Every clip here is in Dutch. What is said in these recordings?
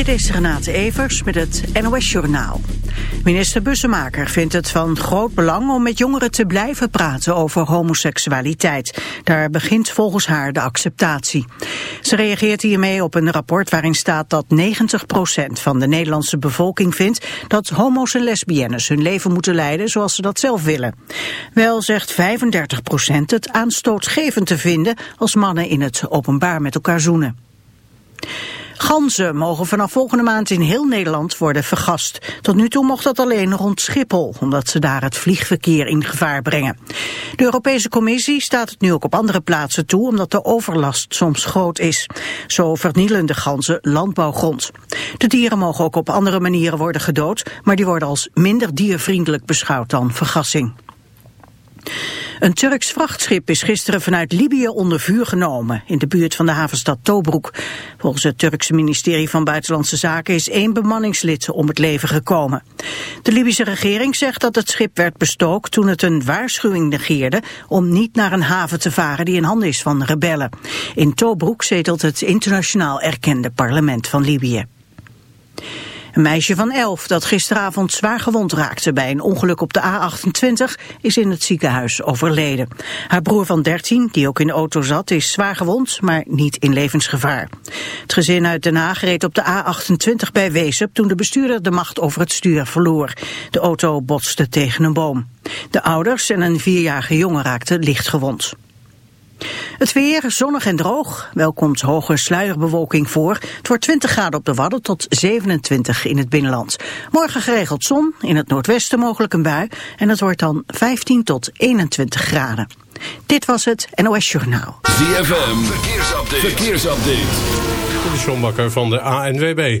Dit is Renate Evers met het NOS Journaal. Minister Bussemaker vindt het van groot belang om met jongeren te blijven praten over homoseksualiteit. Daar begint volgens haar de acceptatie. Ze reageert hiermee op een rapport waarin staat dat 90% van de Nederlandse bevolking vindt dat homo's en lesbiennes hun leven moeten leiden zoals ze dat zelf willen. Wel zegt 35% het aanstootgevend te vinden als mannen in het openbaar met elkaar zoenen. Ganzen mogen vanaf volgende maand in heel Nederland worden vergast. Tot nu toe mocht dat alleen rond Schiphol, omdat ze daar het vliegverkeer in gevaar brengen. De Europese Commissie staat het nu ook op andere plaatsen toe, omdat de overlast soms groot is. Zo vernielen de ganzen landbouwgrond. De dieren mogen ook op andere manieren worden gedood, maar die worden als minder diervriendelijk beschouwd dan vergassing. Een Turks vrachtschip is gisteren vanuit Libië onder vuur genomen in de buurt van de havenstad Tobruk. Volgens het Turkse ministerie van Buitenlandse Zaken is één bemanningslid om het leven gekomen. De Libische regering zegt dat het schip werd bestookt toen het een waarschuwing negeerde om niet naar een haven te varen die in handen is van rebellen. In Tobruk zetelt het internationaal erkende parlement van Libië. Een meisje van 11 dat gisteravond zwaar gewond raakte bij een ongeluk op de A28 is in het ziekenhuis overleden. Haar broer van 13, die ook in de auto zat, is zwaar gewond, maar niet in levensgevaar. Het gezin uit Den Haag reed op de A28 bij Weesup toen de bestuurder de macht over het stuur verloor. De auto botste tegen een boom. De ouders en een vierjarige jongen raakten licht gewond. Het weer zonnig en droog. Wel komt hoge sluierbewolking voor. Het wordt 20 graden op de Wadden tot 27 in het binnenland. Morgen geregeld zon, in het noordwesten mogelijk een bui. En het wordt dan 15 tot 21 graden. Dit was het NOS Journaal. ZFM, verkeersupdate. verkeersupdate. De Sjombakker van de ANWB.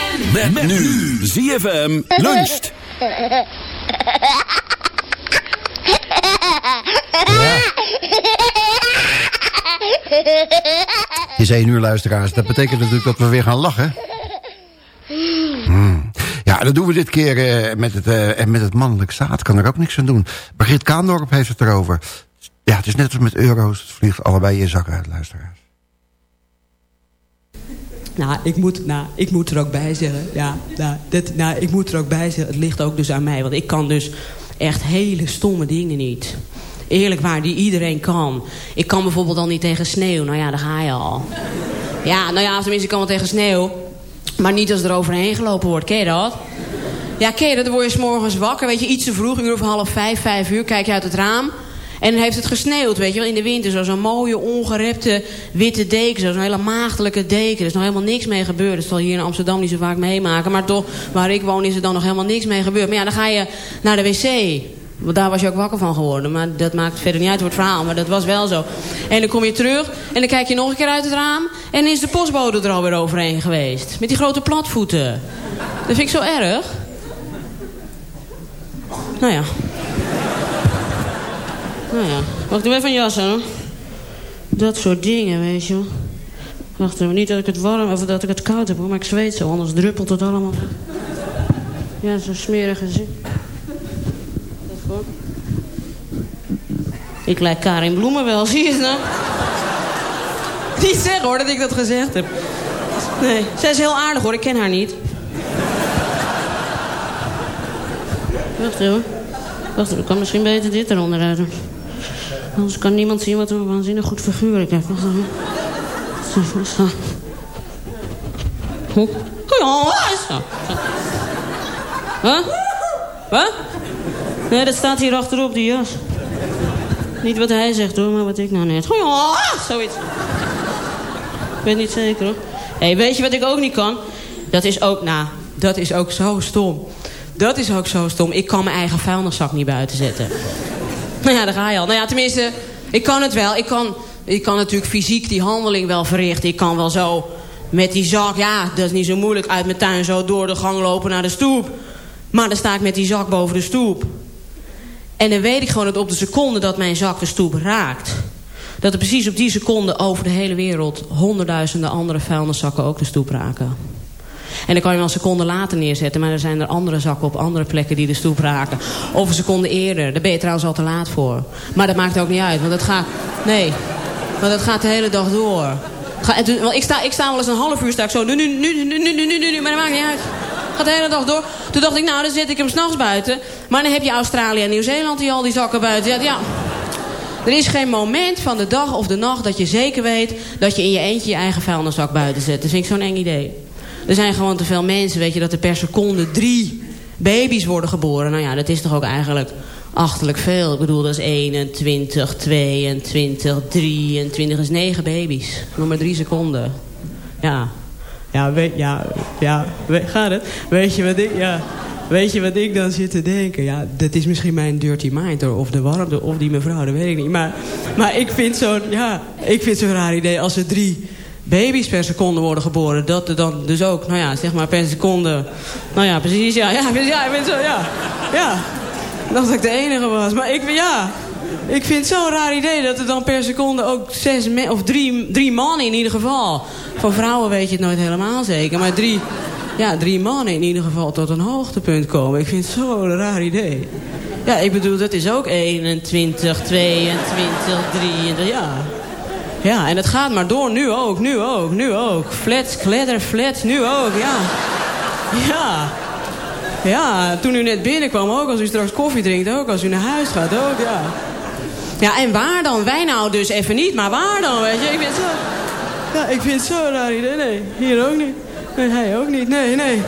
Met, nu. ZFM luncht. Je zei een uur luisteraars. Dat betekent natuurlijk dat we weer gaan lachen. Hmm. Ja, dat doen we dit keer eh, met, het, eh, met het mannelijk zaad. Kan er ook niks aan doen. Brigitte Kaandorp heeft het erover. Ja, het is net als met euro's. Het vliegt allebei je zak uit, luisteraars. Nou, ik moet, nou, ik moet er ook bij zeggen. Ja, nou, dit, nou, ik moet er ook bij zeggen. Het ligt ook dus aan mij. Want ik kan dus echt hele stomme dingen niet. Eerlijk waar, die iedereen kan. Ik kan bijvoorbeeld al niet tegen sneeuw. Nou ja, daar ga je al. Ja, nou ja, tenminste, ik kan wel tegen sneeuw. Maar niet als er overheen gelopen wordt. Ken je dat? Ja, ken je dat? Dan word je 's morgens wakker. Weet je, iets te vroeg, uur of half vijf, vijf uur. Kijk je uit het raam. En heeft het gesneeuwd, weet je wel, in de winter. Zo- Zo'n mooie, ongerepte witte deken. zo- Zo'n hele maagdelijke deken. Er is nog helemaal niks mee gebeurd. Dat zal hier in Amsterdam niet zo vaak meemaken. Maar toch, waar ik woon, is er dan nog helemaal niks mee gebeurd. Maar ja, dan ga je naar de wc. Want daar was je ook wakker van geworden. Maar dat maakt verder niet uit voor het verhaal. Maar dat was wel zo. En dan kom je terug. En dan kijk je nog een keer uit het raam. En is de postbode er alweer overheen geweest. Met die grote platvoeten. Dat vind ik zo erg. Nou ja. Nou ja. Wacht, doe even een jas. Dat soort dingen, weet je wel. Wacht even, niet dat ik het warm of dat ik het koud heb, maar ik zweet zo, anders druppelt het allemaal. Ja, zo'n smerige zin. Dat goed. Ik lijk Karin Bloemen wel, zie je het nou? Niet zeggen hoor, dat ik dat gezegd heb. Nee, zij is heel aardig hoor, ik ken haar niet. Wacht even. Wacht ik kan misschien beter dit eronder uit. Anders kan niemand zien wat een waanzinnig goed figuur ik heb. Zo. Huh? Wat? Nee, dat staat hier achterop, die jas. Niet wat hij zegt hoor, maar wat ik nou net. Zoiets. Ik weet niet zeker hoor. Hé, weet je wat ik ook niet kan? Dat is ook, nou, dat is ook zo stom. Dat is ook zo stom. Ik kan mijn eigen vuilniszak niet buiten zetten. Nou ja, daar ga je al. Nou ja, tenminste, ik kan het wel. Ik kan, ik kan natuurlijk fysiek die handeling wel verrichten. Ik kan wel zo met die zak, ja, dat is niet zo moeilijk... uit mijn tuin zo door de gang lopen naar de stoep. Maar dan sta ik met die zak boven de stoep. En dan weet ik gewoon dat op de seconde dat mijn zak de stoep raakt... dat er precies op die seconde over de hele wereld... honderdduizenden andere vuilniszakken ook de stoep raken. En dan kan je wel een seconde later neerzetten. Maar er zijn er andere zakken op andere plekken die de stoep raken. Of een seconde eerder. Daar ben je trouwens al te laat voor. Maar dat maakt ook niet uit. Want dat gaat... Nee. Want dat gaat de hele dag door. Want ik sta, ik sta wel eens een half uur sta ik zo. Nu, nu, nu, nu, nu, nu, nu, nu. Maar dat maakt niet uit. Gaat de hele dag door. Toen dacht ik, nou, dan zet ik hem s'nachts buiten. Maar dan heb je Australië en Nieuw-Zeeland die al die zakken buiten. ja. ja. Er is geen moment van de dag of de nacht dat je zeker weet... dat je in je eentje je eigen vuilniszak buiten zet. Dat vind ik zo'n eng idee. Er zijn gewoon te veel mensen, weet je, dat er per seconde drie baby's worden geboren. Nou ja, dat is toch ook eigenlijk achterlijk veel. Ik bedoel, dat is 21, 22, 23, dat is 9 baby's. Nog maar drie seconden. Ja. Ja, weet, ja, ja, weet, gaat het? Weet je wat ik, ja... Weet je wat ik dan zit te denken? Ja, dat is misschien mijn dirty mind. Of de warmte, of die mevrouw, dat weet ik niet. Maar, maar ik vind zo'n ja, ik vind zo'n raar idee als er drie baby's per seconde worden geboren. Dat er dan dus ook, nou ja, zeg maar per seconde. Nou ja, precies, ja. Ja, ja, ik vind zo, ja. Ja. Ik dacht dat ik de enige was. Maar ik, ja, ik vind het zo'n raar idee dat er dan per seconde ook zes of drie, drie mannen in ieder geval. Van vrouwen weet je het nooit helemaal zeker. Maar drie, ja, drie mannen in ieder geval tot een hoogtepunt komen. Ik vind het zo'n raar idee. Ja, ik bedoel, dat is ook 21, 22, 23, ja. Ja, en het gaat maar door. Nu ook, nu ook, nu ook. Flats, kledder, flats, nu ook, ja. Ja. Ja, toen u net binnenkwam ook. Als u straks koffie drinkt ook. Als u naar huis gaat ook, ja. Ja, en waar dan? Wij nou dus even niet, maar waar dan, weet je? Ik vind zo... Ja, ik vind het zo raar idee. Nee, hier ook niet. Nee, hij ook niet. Nee, nee.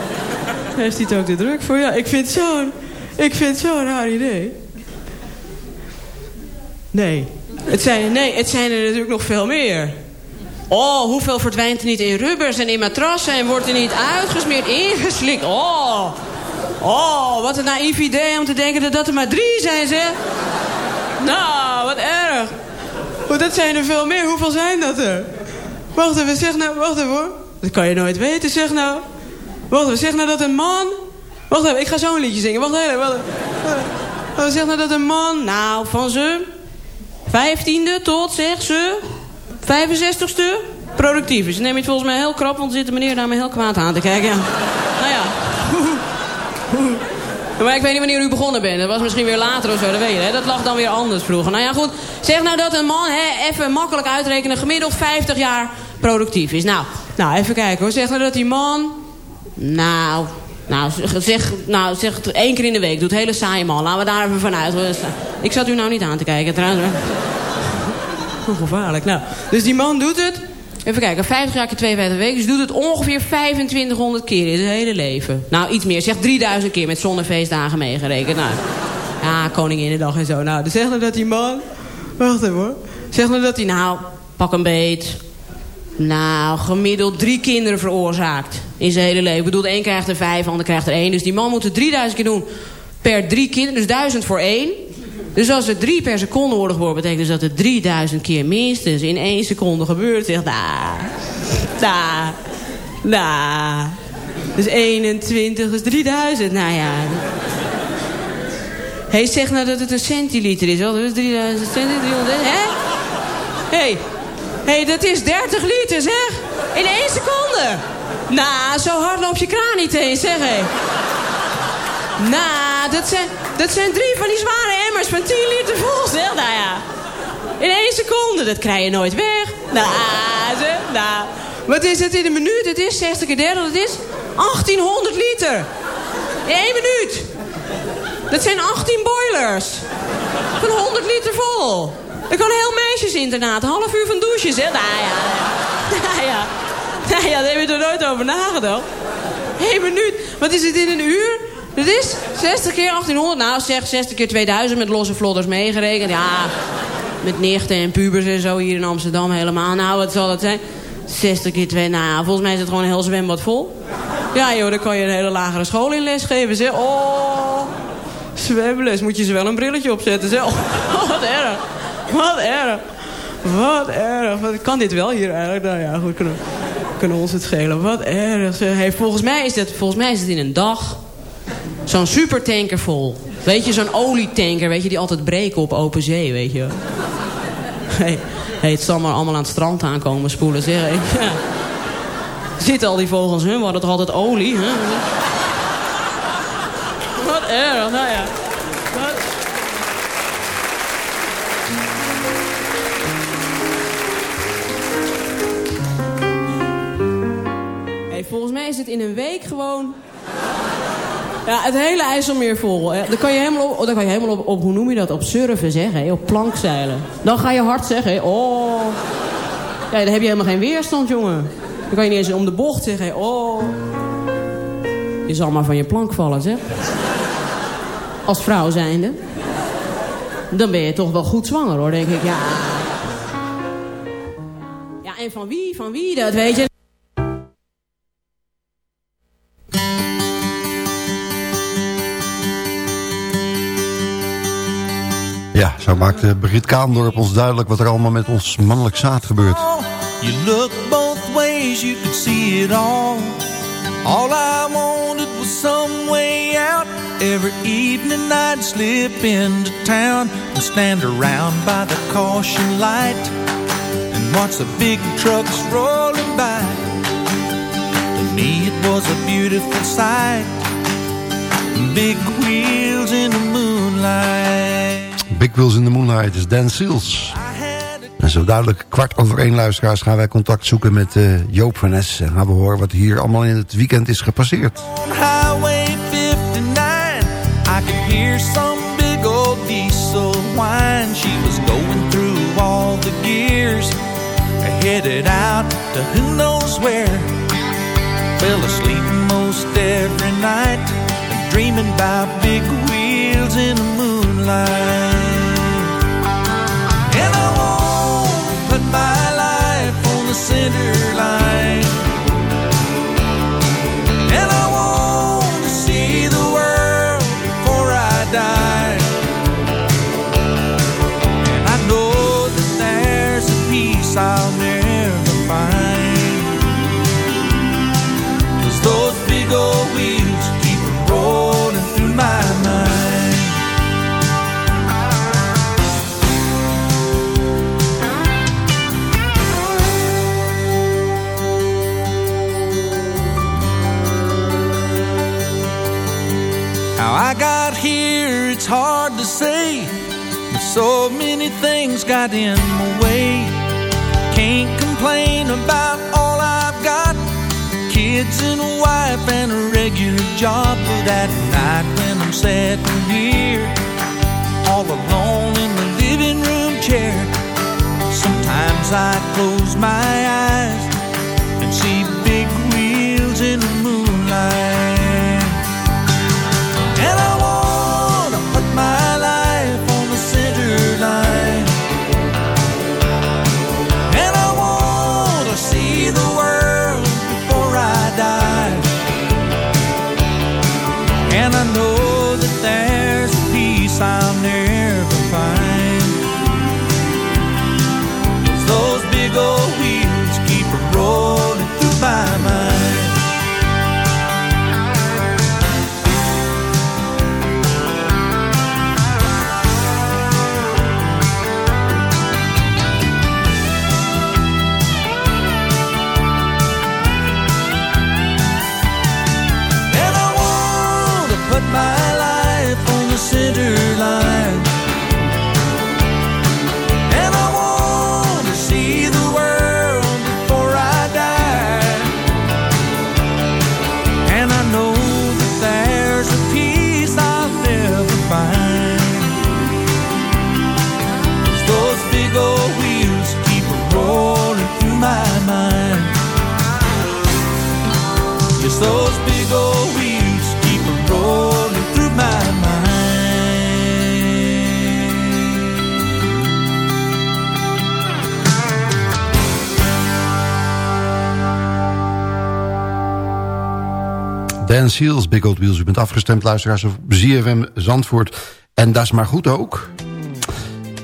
Heeft hij het ook te druk voor? Ja, ik vind het zo'n... Ik vind zo'n raar idee. Nee. Het zijn, nee, het zijn er natuurlijk nog veel meer. Oh, hoeveel verdwijnt er niet in rubbers en in matrassen... en wordt er niet uitgesmeerd, ingeslikt. Oh, oh, wat een naïef idee om te denken dat dat er maar drie zijn, zeg. Nou, wat erg. Dat zijn er veel meer. Hoeveel zijn dat er? Wacht even, zeg nou, wacht even hoor. Dat kan je nooit weten, zeg nou. Wacht even, zeg nou dat een man... Wacht even, ik ga zo een liedje zingen. Wacht even. Wacht even, Zeg nou dat een man, nou, van ze... Vijftiende tot, zeg ze... 65ste productief is. Neem het volgens mij heel krap, want zit de meneer daar me heel kwaad aan te kijken. Ja. Nou ja. Maar ik weet niet wanneer u begonnen bent. Dat was misschien weer later of zo, dat weet je. Hè? Dat lag dan weer anders vroeger. Nou ja, goed. Zeg nou dat een man, hè, even makkelijk uitrekenen... gemiddeld 50 jaar productief is. Nou, nou even kijken hoor. Zeg nou dat die man... Nou, nou, zeg, nou, zeg het één keer in de week. Doet hele saaie man. Laten we daar even vanuit. Ik zat u nou niet aan te kijken trouwens. Hoe gevaarlijk. Nou, dus die man doet het. Even kijken, 50 jaar keer 52 weken. Dus doet het ongeveer 2500 keer in zijn hele leven. Nou, iets meer. Zeg 3000 keer met zonnefeestdagen meegerekend. Nou, ja, Koninginnedag en zo. Nou, dus zeggen dat die man Wacht even hoor. Zeg nou dat hij nou, pak een beet... Nou, gemiddeld drie kinderen veroorzaakt in zijn hele leven. Ik bedoel, een krijgt er vijf, de ander krijgt er één. Dus die man moet het 3000 keer doen per drie kinderen. Dus duizend voor één. Dus als er drie per seconde worden geboren... betekent dus dat het 3000 keer minstens in één seconde gebeurt. Zeg, nou, nou, nou. Dus 21 is 3000. Nou ja. Hé, hey, zeg nou dat het een centiliter is. Wel, dat is 3000 centiliter. Hè? Hé, hey. Hey, dat is 30 liter, zeg. In één seconde. Nou, zo hard loopt je kraan niet heen, zeg hé. Nou, dat zijn, dat zijn drie van die zware emmers van 10 liter vol, zeg. Nou ja. In één seconde, dat krijg je nooit weg. Nou, zeg, nou. Wat is het in een minuut? Het is 60 keer 30, dat is 1800 liter. In één minuut. Dat zijn 18 boilers. Van 100 liter vol. Dat kan een heel meisjesinternaat. Half uur van douchen, zeg. Nou ja. Nou ja. Nou ja, daar heb je er nooit over nagedacht. Eén minuut. Wat is het in een uur? Dat is 60 keer 1800. Nou, zeg 60 keer 2000 met losse vlodders meegerekend. Ja, met nichten en pubers en zo hier in Amsterdam helemaal. Nou, wat zal dat zijn? 60 keer 2. Nou ja, volgens mij is het gewoon een heel zwembad vol. Ja joh, dan kan je een hele lagere school in les geven. Zeg. Oh, zwemles. Moet je ze wel een brilletje opzetten. Zeg. Oh, wat erg. Wat erg. Wat erg. Kan dit wel hier eigenlijk? Nou ja, goed, kunnen, kunnen ons het schelen. Wat erg. Hey, volgens, mij is het, volgens mij is het in een dag zo'n supertanker vol. Weet je, zo'n olietanker, weet je, die altijd breken op open zee, weet je. Hey, het zal maar allemaal aan het strand aankomen spoelen, zeg. Hey. Zitten al die vogels, hè? We hadden toch altijd olie, hè? Wat erg, nou ja. Is het in een week gewoon... Ja, het hele IJsselmeer vol. Dan kan je helemaal op, kan je helemaal op, op hoe noem je dat, op surfen zeggen, op plankzeilen. Dan ga je hard zeggen, oh. Ja, dan heb je helemaal geen weerstand, jongen. Dan kan je niet eens om de bocht zeggen, oh. Je zal maar van je plank vallen, zeg. Als vrouw zijnde. Dan ben je toch wel goed zwanger, hoor, denk ik. Ja. Ja, en van wie, van wie, dat weet je. Ja, zo maakte Brigitte Kaandorp ons duidelijk... wat er allemaal met ons mannelijk zaad gebeurt. You look both ways, you could see it all. All I wanted was some way out. Every evening I'd slip into town and stand around by the caution light and watch the big trucks rolling by. To me it was a beautiful sight. Big wheels in the moonlight. Big Wheels in the Moonlight is Dan Seals. En zo duidelijk kwart over één luisteraars gaan wij contact zoeken met uh, Joop van Es. En gaan we horen wat hier allemaal in het weekend is gepasseerd. Highway 59, I could hear some big old diesel whine. She was going through all the gears, headed out to who knows where. Fell asleep most every night, dreaming about big wheels in the moonlight. So many things got in my way. Can't complain about all I've got. Kids and a wife and a regular job. But at night when I'm sitting here, all alone in the living room chair, sometimes I close my eyes Dan Seals, Big Old Wheels. U bent afgestemd, luisteraars op ZFM Zandvoort. En dat is maar goed ook.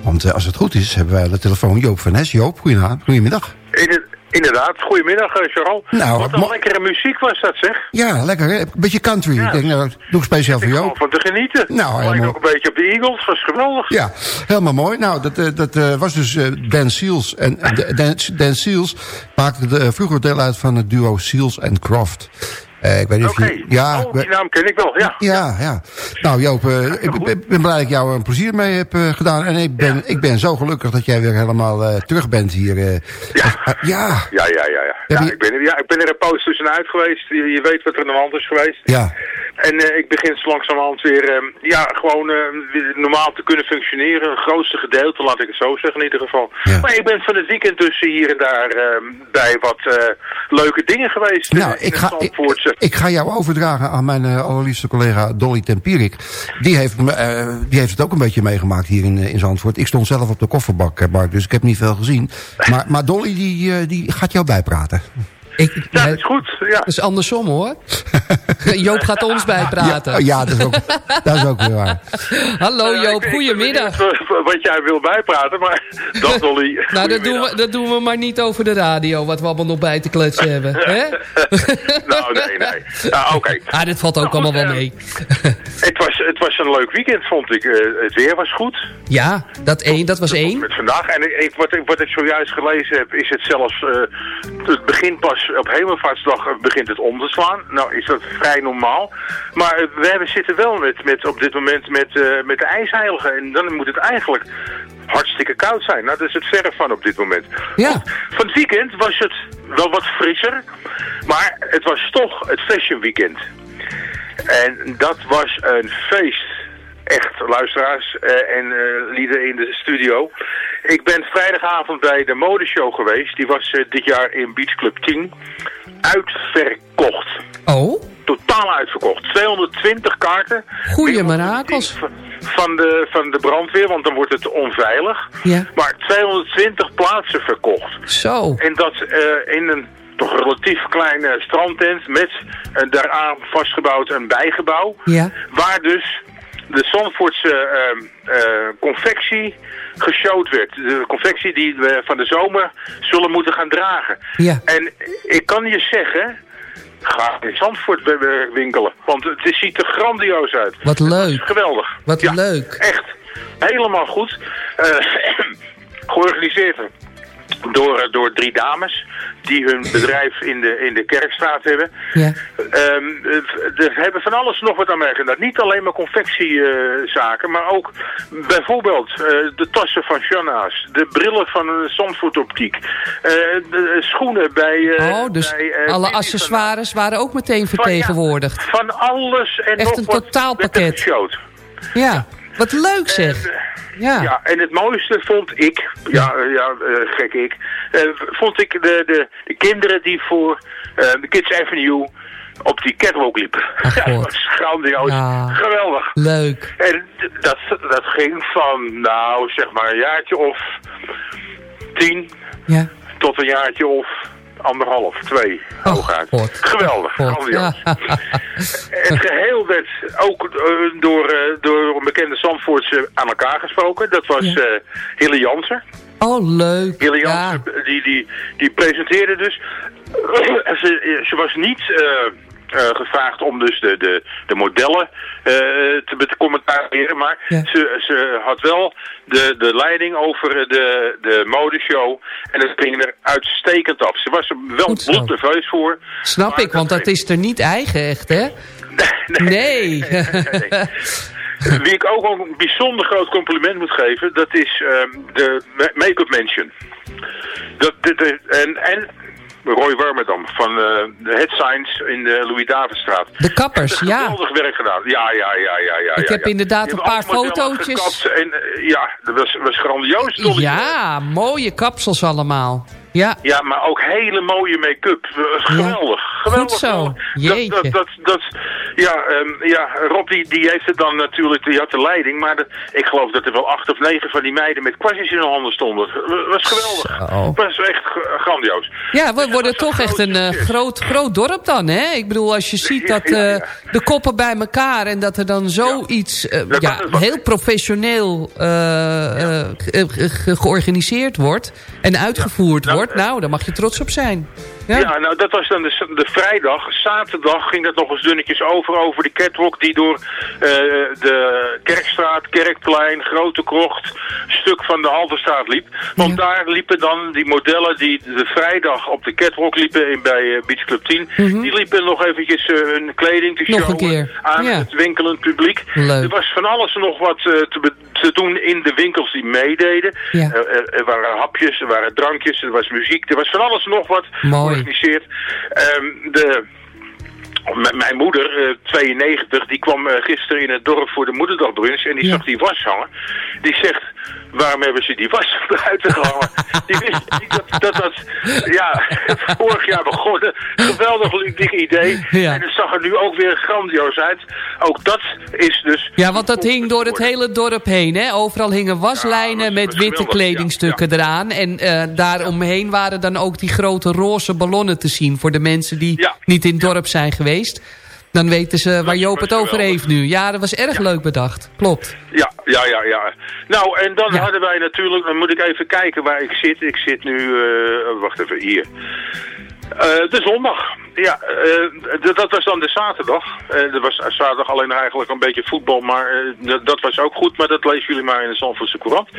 Want eh, als het goed is, hebben wij aan de telefoon Joop van Nes. Joop, goedemiddag. Inde- Inderdaad, goedemiddag eh, Charles. Nou, Wat een lekkere muziek was dat zeg. Ja, lekker hè? Een beetje country. Ja. Ik denk, nou, dat doe ik speciaal voor Ik Joop. van te genieten. Nou, Lijkt helemaal- ook een beetje op de Eagles, was geweldig. Ja, helemaal mooi. Nou, dat, eh, dat was dus Dan Seals. En Dan, Dan Seals maakte de, vroeger deel uit van het duo Seals and Croft. Eh, ik weet niet Oké, of je... Ja, oh, die naam ken ik wel, ja. Ja, ja. Nou Joop, eh, ik ben, ben blij dat ik jou een plezier mee heb eh, gedaan. En ik ben, ik ben zo gelukkig dat jij weer helemaal eh, terug bent hier. eh. Ja. Eh, ja, Ja, ja, ja. ja. Heb ja, je- ik, ben, ja ik ben er een poos tussenuit geweest. Je, je weet wat er aan de hand is geweest. ja. En eh, ik begin zo langzamerhand weer, eh, ja, gewoon eh, weer normaal te kunnen functioneren. Het grootste gedeelte, laat ik het zo zeggen in ieder geval. Ja. Maar ik ben van het weekend dus hier en daar eh, bij wat eh, leuke dingen geweest. Nou, eh, in ik ga, ik, ga jou overdragen aan mijn allerliefste collega Dolly Tempierik. Die heeft, me, die heeft het ook een beetje meegemaakt hier in, in Zandvoort. Ik stond zelf op de kofferbakbar, dus ik heb niet veel gezien. Maar, maar Dolly die, die gaat jou bijpraten. Ik, dat is goed. Ja. dat is andersom hoor. Joop gaat ons bijpraten. Ja, ja dat, is ook, dat is ook weer waar. Hallo Ja, Joop, goedemiddag. Ik weet niet wat jij wil bijpraten, maar dat Dolly. Nou, dat doen, we, dat doen we maar niet over de radio, wat we allemaal nog bij te kletsen hebben. Hè? nou, nee, nee. Nou, oké. Ah, dit valt ook Nou, allemaal goed, wel eh, mee. Het was, het was een leuk weekend, vond ik. Eh, het weer was goed. Ja, dat, één, dat was één. Met vandaag. En ik, wat, ik, wat ik zojuist gelezen heb, is het zelfs... eh, het begint pas op Hemelvaartsdag begint het om te slaan. Nou, is dat vrij normaal. Maar we hebben, zitten wel met, met, op dit moment met, eh, met de ijsheiligen. En dan moet het eigenlijk hartstikke koud zijn. Nou, dat is het verre van op dit moment. Ja. Van het weekend was het wel wat frisser. Maar het was toch het fashion weekend. En dat was een feest. Echt, luisteraars eh, en eh, lieden in de studio. Ik ben vrijdagavond bij de modeshow geweest. Die was eh, dit jaar in Beach Club 10. Uitverkocht. Oh, Totaal uitverkocht. 220 kaarten. Goeie mirakels. Van de, van de brandweer, want dan wordt het onveilig. ja. Maar 220 plaatsen verkocht. Zo. En dat in een toch relatief kleine strandtent met een daaraan vastgebouwd een bijgebouw. Ja. Waar dus de Zandvoortse ehm, eh, confectie geshowd werd. De confectie die we van de zomer zullen moeten gaan dragen. Ja. En ik kan je zeggen, ga in Zandvoort wi- wi- winkelen. Want het ziet er grandioos uit. Wat leuk. Geweldig. Wat Ja, leuk. Echt. Helemaal goed. Eh, georganiseerd door, door drie dames die hun bedrijf in de, in de Kerkstraat hebben. Ja. Er hebben van alles nog wat aan gedaan. Niet alleen maar confectiezaken, maar ook bijvoorbeeld eh, de tassen van Shanna's, de brillen van een Zandvoort Optiek, eh, de schoenen bij... Oh, dus bij, alle van- accessoires waren ook meteen van- ja, vertegenwoordigd. Van, alles en Echt nog een wat totaalpakket. Ja, wat leuk zeg. En, eh, Ja. Ja, en het mooiste vond ik, ja, eh, ja eh, gek ik, vond ik de, de, de kinderen die voor de Kids Avenue op die catwalk liepen. Ach, Ja, God. dat grandioos. Ja. Geweldig. Leuk. En dat, dat ging van, nou, zeg maar een jaartje of tien Ja. tot een jaartje of anderhalf, twee, Oh, hooguit. God. Geweldig, grandioos. Het geheel werd ook eh, door, eh, door een bekende Zandvoortse aan elkaar gesproken. Dat was Ja. eh Hille Jansen. Oh, leuk. Hille Ja. Jansen, die, die, die presenteerde dus. ze, ze was niet gevraagd om dus de, de, de modellen eh, te commentariëren, maar Ja. ze, ze had wel de, de leiding over de, de modeshow en dat ging er uitstekend af. Ze was er wel bloednerveus voor. Snap ik, want dat is er niet eigen echt, hè? Nee. Wie ik ook een bijzonder groot compliment moet geven, dat is ehm, de ma- Make-up Mansion. Dat, dit- en, en Roy Warmerdam van eh, de Head Science in de Louis-Davidstraat. De kappers, ja. Geweldig werk gedaan. Ja, ja, ja, ja. ja Ik ja, heb ja. inderdaad een paar fotootjes. En, eh, ja, dat was, was grandioos. Ja, mooie kapsels allemaal. Ja, Ja, maar ook hele mooie make-up. Eh, Geweldig. Geweldig. Goed zo. Jeetje. Dat, dat, dat, dat, ja, ehm, ja, Rob die, die heeft het dan natuurlijk, die had de leiding. Maar de- ik geloof dat er wel acht of negen van die meiden met kwastjes in hun handen stonden. Het was geweldig. Het was echt grandioos. ja we worden toch echt een eh, groot, groot dorp dan, hè? Ik bedoel, als je ziet dat eh, de koppen bij elkaar... en dat er dan zoiets eh, Dat ja, heel professioneel ge- ge- georganiseerd wordt... en uitgevoerd Nou, wordt, nou, daar mag je trots op zijn. Ja. Ja. nou dat was dan de, de vrijdag. Zaterdag ging dat nog eens dunnetjes over, over de catwalk die door eh, de Kerkstraat, Kerkplein, Grote Krocht, stuk van de Halterstraat liep. Want daar liepen dan die modellen die de vrijdag op de catwalk liepen in, bij eh, Beach Club 10. Die liepen nog eventjes eh, hun kleding te Mhm. Showen aan ja. het winkelend publiek. Leuk. Er was van alles en nog wat te, te doen in de winkels die meededen. Er, er- er waren hapjes, er waren drankjes, er was muziek, er was van alles en nog wat Mooi. Georganiseerd. Ehm, de, mijn moeder, eh, 92, die kwam eh, gisteren in het dorp voor de moederdagbrunch en die zag die was hangen. Die zegt, waarom hebben ze die was buiten gehangen? die wist niet dat dat, dat ja, vorig jaar begonnen. Geweldig idee. Ja. En het zag er nu ook weer grandioos uit. Ook dat is dus... Ja, want dat hing door het hele dorp heen. Hè? Overal hingen waslijnen Ja, met witte kledingstukken eraan. En eh daaromheen waren dan ook die grote roze ballonnen te zien... voor de mensen die niet in het dorp zijn geweest. Dan weten ze waar Joop het over heeft nu. Ja, dat was erg leuk bedacht. Klopt. Ja, ja, ja, ja. Nou, en dan Ja. hadden wij natuurlijk, dan moet ik even kijken waar ik zit. Ik zit nu, eh, wacht even, hier. Eh, de zondag. Ja, eh, dat was dan de zaterdag. Eh er was zaterdag alleen eigenlijk een beetje voetbal, maar eh, dat was ook goed. Maar dat lezen jullie maar in de Zandvoortse Courant.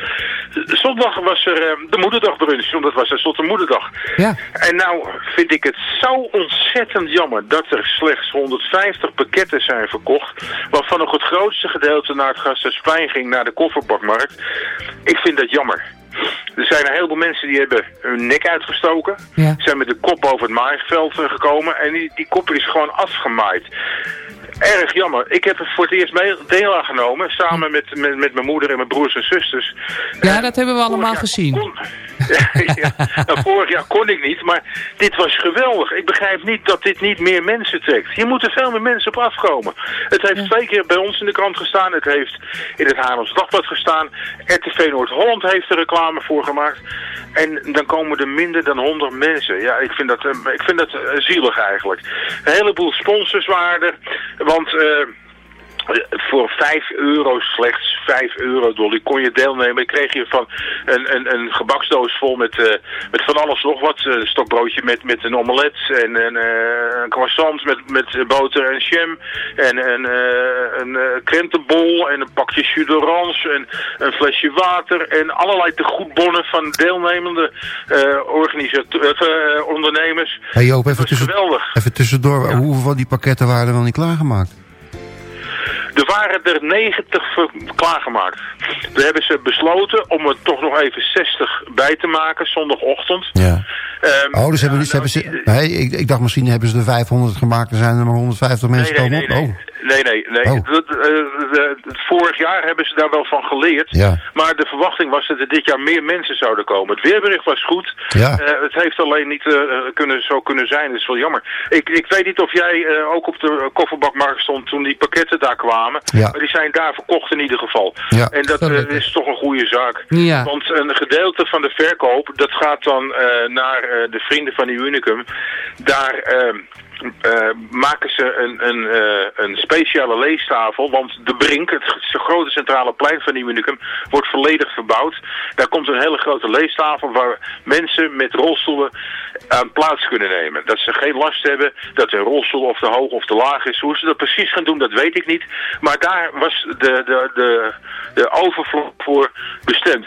Zondag was er eh, de moederdagbrunch, want dat was tenslotte moederdag. Ja. En nou vind ik het zo ontzettend jammer dat er slechts 150 pakketten zijn verkocht. Waarvan nog het grootste gedeelte naar het Gasthuisplein ging, naar de kofferbakmarkt. Ik vind dat jammer. Er zijn een heleboel mensen die hebben hun nek uitgestoken. Ja. Zijn met de kop over het maaiveld eh, gekomen. En die, die kop is gewoon afgemaaid. Erg jammer. Ik heb er voor het eerst mee, deel aan genomen. Samen met, met, met mijn moeder en mijn broers en zusters. Ja, dat hebben we allemaal gezien. kon- ja, nou, vorig jaar kon ik niet, maar dit was geweldig. Ik begrijp niet dat dit niet meer mensen trekt. Hier moeten veel meer mensen op afkomen. Het heeft twee keer bij ons in de krant gestaan. Het heeft in het Haarlems Dagblad gestaan. RTV Noord-Holland heeft er reclame voor gemaakt. En dan komen er minder dan 100 mensen. Ja, ik vind dat, eh, ik vind dat eh, zielig eigenlijk. Een heleboel sponsors waren er. Want... eh, voor 5 euro slechts, 5 euro dolly, kon je deelnemen. Dan kreeg je van een, een, een gebaksdoos vol met, eh, met van alles nog wat. Een stokbroodje met, met een omelet en een, eh, een croissant met, met boter en jam. En, en eh, een eh, krentenbol en een pakje jus d'orange en een flesje water. En allerlei tegoedbonnen van deelnemende eh eh, ondernemers. Hey Joop, even, tussen, geweldig. even tussendoor. Hoeveel van die pakketten waren er wel niet klaargemaakt? Er waren er 90 ver- klaargemaakt. We hebben ze besloten om er toch nog even 60 bij te maken, zondagochtend. Ja. Ehm, Oh, dus hebben, ja, hebben nou, ze... Nee, ik, ik dacht misschien hebben ze er 500 gemaakt. Er zijn er maar 150 mensen Nee, nee, komen nee, op. Oh. Nee, nee, nee. Oh. Dat, eh, de- het vorig jaar hebben ze daar wel van geleerd. Ja. Maar de verwachting was dat er dit jaar meer mensen zouden komen. Het weerbericht was goed. Ja. Eh, het heeft alleen niet eh, kunnen, zo kunnen zijn. Dat is wel jammer. Ik, ik weet niet of jij eh, ook op de kofferbakmarkt stond toen die pakketten daar kwamen. Ja. Maar die zijn daar verkocht in ieder geval. Ja. En dat eh, is toch een goede zaak. Ja. Want een gedeelte van de verkoop, dat gaat dan eh, naar eh, de vrienden van die Unicum. Daar... eh, maken ze een, een, eh, een speciale leestafel, want de Brink, het grote centrale plein van die Unicum, wordt volledig verbouwd. Daar komt een hele grote leestafel waar mensen met rolstoelen aan plaats kunnen nemen. Dat ze geen last hebben dat hun rolstoel of te hoog of te laag is. Hoe ze dat precies gaan doen, dat weet ik niet. Maar daar was de, de, de, de overvloed voor bestemd.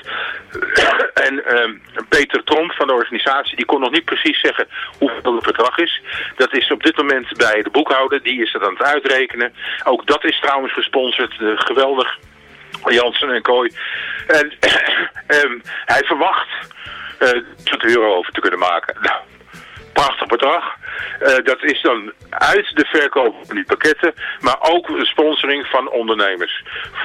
en ehm, Peter Tromp van de organisatie, die kon nog niet precies zeggen hoeveel het bedrag is. Dat is op dit moment bij de boekhouder. Die is het aan het uitrekenen. Ook dat is trouwens gesponsord. eh, geweldig. Jansen en Kooi. En ehm, hij verwacht eh 20 euro over te kunnen maken. Nou, prachtig bedrag. Eh, dat is dan uit de verkoop van die pakketten, maar ook sponsoring van ondernemers.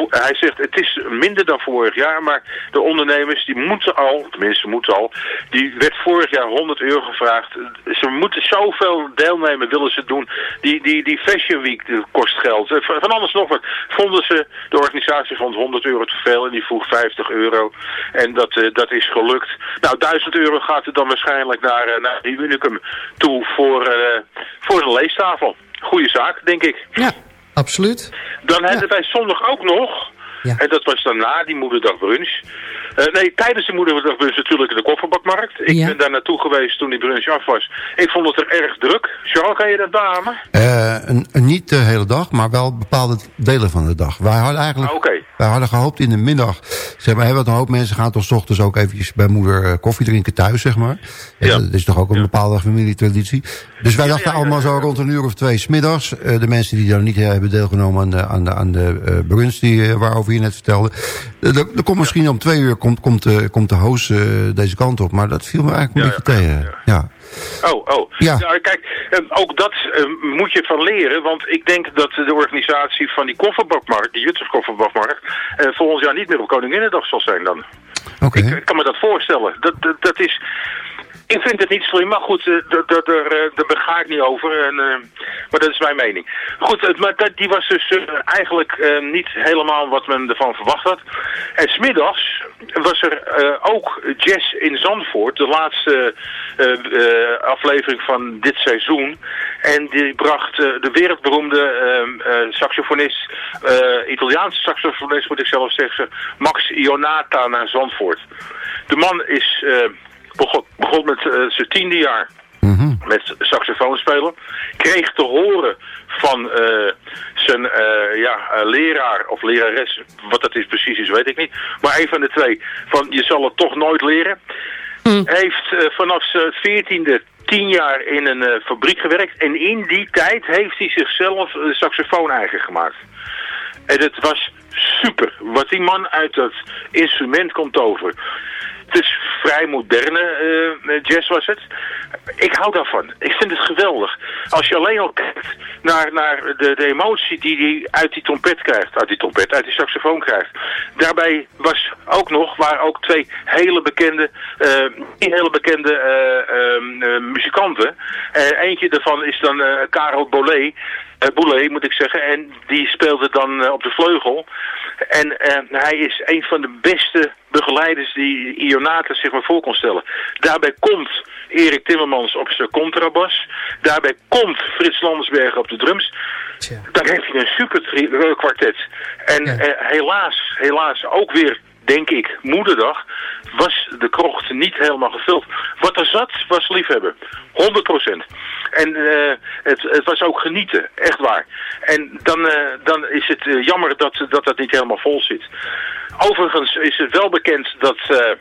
Hij zegt het is minder dan vorig jaar, maar de ondernemers die moeten al, tenminste moeten al, die werd vorig jaar 100 euro gevraagd. Ze moeten zoveel deelnemen, willen ze doen. Die, die, die Fashion Week kost geld. Eh, Van alles nog wat. Vonden ze, de organisatie vond 100 euro te veel en die vroeg 50 euro. En dat, eh, dat is gelukt. Nou, 1000 euro gaat er dan waarschijnlijk naar, eh, naar die Unicum toe voor, eh, voor een leestafel. Goeie zaak, denk ik. Ja, absoluut. Dan hadden wij zondag ook nog, Ja. en dat was dan na die moederdag brunch. Eh, nee, tijdens de moederdag brunch natuurlijk de kofferbakmarkt. Ik Ja. ben daar naartoe geweest toen die brunch af was. Ik vond het er erg druk. Charles, kan je dat beamen? Eh, een, een niet de hele dag, maar wel bepaalde delen van de dag. Wij hadden eigenlijk Ah, Oké. wij hadden gehoopt in de middag... Zeg maar, hè, want een hoop mensen gaan toch 's ochtends ook eventjes bij moeder eh, koffie drinken thuis, zeg maar. Ja. Ja. Dat is toch ook een bepaalde familietraditie. Dus wij Ja, dachten ja, ja, allemaal ja, zo ja. rond een uur of twee smiddags. eh de mensen die dan niet hebben deelgenomen aan de, aan de, aan de eh, brunch die, waarover je net vertelde. Er komt misschien om twee uur komt, komt, de, komt de host eh, deze kant op. Maar dat viel me eigenlijk een Ja, beetje ja, tegen. Ja. Oh, oh. Ja. Nou, kijk, eh, ook dat eh, moet je van leren. Want ik denk dat de organisatie van die kofferbakmarkt, die Jutters kofferbakmarkt, eh, volgend jaar niet meer op Koninginnedag zal zijn dan. Oké. Ik kan me dat voorstellen. Dat, dat, dat is... Ik vind het niet slim, maar goed, daar bega ik niet over. En, eh, maar dat is mijn mening. Goed, maar die was dus eh, eigenlijk eh, niet helemaal wat men ervan verwacht had. En smiddags was er ook jazz in Zandvoort, de laatste aflevering van dit seizoen. En die bracht de wereldberoemde saxofonist, Italiaanse saxofonist moet ik zelf zeggen, Max Ionata naar Zandvoort. De man is... begon, begon met eh, zijn tiende jaar met saxofoon spelen. Kreeg te horen van eh, zijn eh, ja, leraar of lerares, wat dat is precies is, weet ik niet. Maar een van de twee, van je zal het toch nooit leren. Heeft eh, vanaf zijn veertiende tien jaar in een fabriek gewerkt. En in die tijd heeft hij zichzelf een saxofoon eigen gemaakt. En het was super wat die man uit dat instrument kon toveren. Het is vrij moderne eh, jazz was het. Ik hou daarvan. Ik vind het geweldig. Als je alleen al kijkt naar, naar de, de emotie die hij uit die trompet krijgt. Uit die trompet, uit die saxofoon krijgt. Daarbij was ook nog, waar ook twee hele bekende, eh niet hele bekende eh, eh, muzikanten. Eh, eentje daarvan is dan eh, Karel Bollet. Eh Boulet moet ik zeggen. En die speelde dan eh, op de vleugel. En eh, hij is een van de beste begeleiders die Ionata zich maar voor kon stellen. Daarbij komt Erik Timmermans op zijn contrabas. Daarbij komt Frits Landersberg op de drums. Dan heeft hij een super kwartet. En helaas, helaas ook weer, denk ik, moederdag, was de krocht niet helemaal gevuld. Wat er zat, was liefhebben. 100%. En eh, het, het was ook genieten, echt waar. En dan, eh, dan is het eh, jammer dat, dat dat niet helemaal vol zit. Overigens is het wel bekend dat eh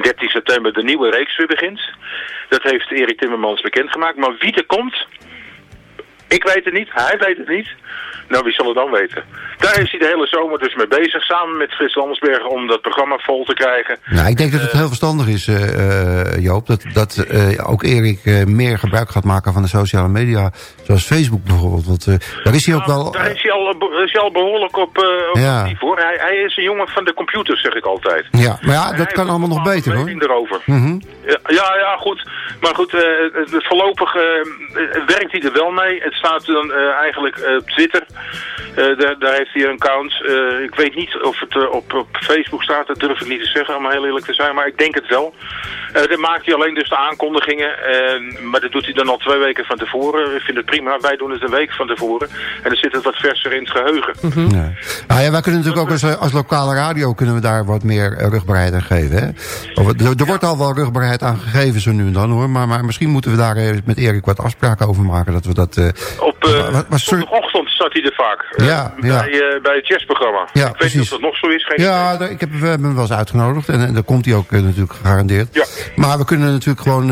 13 september de nieuwe reeks weer begint. Dat heeft Erik Timmermans bekendgemaakt. Maar wie er komt, ik weet het niet, hij weet het niet. Nou, wie zal het dan weten? Daar is hij de hele zomer dus mee bezig, samen met Frits Landersbergen, om dat programma vol te krijgen. Nou, ik denk dat het heel verstandig is, eh, eh, Joop, dat, dat eh, ook Erik eh, meer gebruik gaat maken van de sociale media, zoals Facebook bijvoorbeeld. Want eh, daar is hij ook wel... Daar is hij al, be- is hij al behoorlijk op, eh op Ja. hoor. Hij, hij is een jongen van de computer, zeg ik altijd. Ja, maar ja, dat kan allemaal nog beter hoor. erover. Mhm. Ja, ja, ja, goed. Maar goed, eh, voorlopig eh, eh, werkt hij er wel mee. Het staat dan eh, eigenlijk eh, op Twitter. Eh, daar, daar heeft hij een account. Eh, ik weet niet of het eh, op, op Facebook staat. Dat durf ik niet te zeggen, om heel eerlijk te zijn. Maar ik denk het wel. Eh dan maakt hij alleen dus de aankondigingen. eh, maar dat doet hij dan al twee weken van tevoren. Ik vind het prima. Wij doen het een week van tevoren. En dan zit het wat verser in het geheugen. Ja. Nou ja, wij kunnen natuurlijk ook als, als lokale radio kunnen we daar wat meer rugbaarheid aan geven. Hè? Of, er, er wordt al wel rugbaarheid aan gegeven zo nu en dan hoor. Maar, maar misschien moeten we daar met Erik wat afspraken over maken. Dat we dat... Op wat- wat soort- zondagochtend staat hij er vaak. eh, ja. Bij, eh, bij het jazzprogramma. Ja, ik weet niet of dat nog zo is. Geen Ja, ik heb, we hebben hem wel eens uitgenodigd. En, en daar komt hij ook natuurlijk gegarandeerd. Ja. Maar we kunnen natuurlijk gewoon...